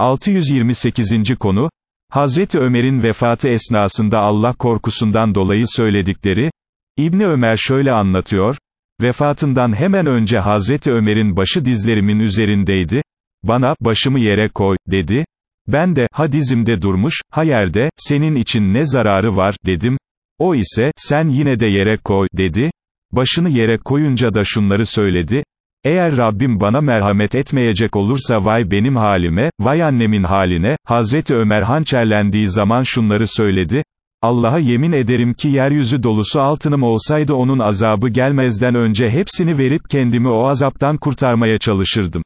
628. konu, Hazreti Ömer'in vefatı esnasında Allah korkusundan dolayı söyledikleri, İbni Ömer şöyle anlatıyor, vefatından hemen önce Hazreti Ömer'in başı dizlerimin üzerindeydi, bana, başımı yere koy, dedi, ben de, ha dizimde durmuş, ha yerde, senin için ne zararı var, dedim, o ise, sen yine de yere koy, dedi, başını yere koyunca da şunları söyledi, eğer Rabbim bana merhamet etmeyecek olursa vay benim halime, vay annemin haline, Hazreti Ömer hançerlendiği zaman şunları söyledi, Allah'a yemin ederim ki yeryüzü dolusu altınım olsaydı onun azabı gelmezden önce hepsini verip kendimi o azaptan kurtarmaya çalışırdım.